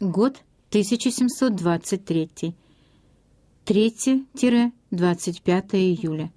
Год 1723. 3-25 июля.